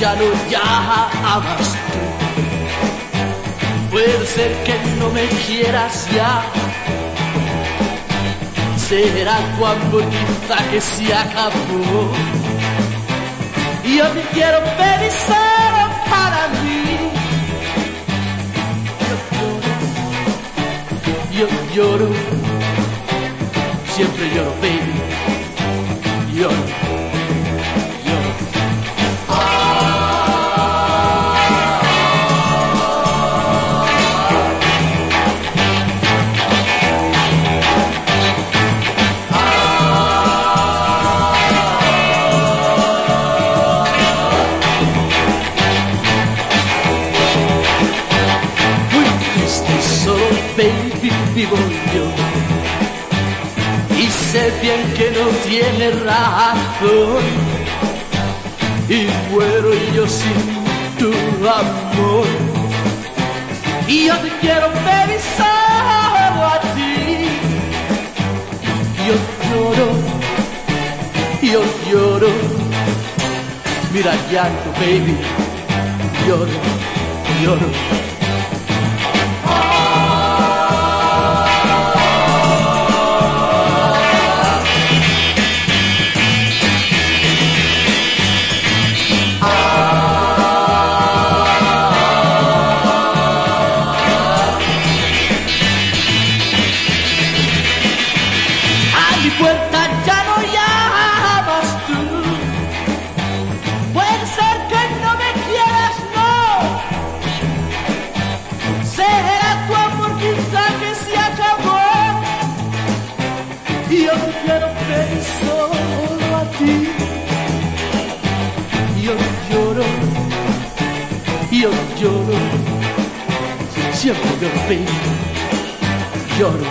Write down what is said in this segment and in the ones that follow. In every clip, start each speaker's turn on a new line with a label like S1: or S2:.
S1: ya no llamas tú. Puede ser que no me quieras ya. Será amor quizá que se acabó. Y yo te quiero pedir para mí. Yo lloro, yo lloro, siempre lloro, baby. Lloro. Vivo yo. Y sé bien que no tiene razón. Y muero yo sin tu amor. Y yo te quiero, baby, solo a ti. Yo lloro, yo lloro. Mira llanto, baby. Lloro, lloro. Yo lloro, siempre lloro, baby, lloro.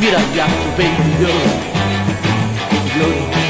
S1: Mira ya, baby, yo, yo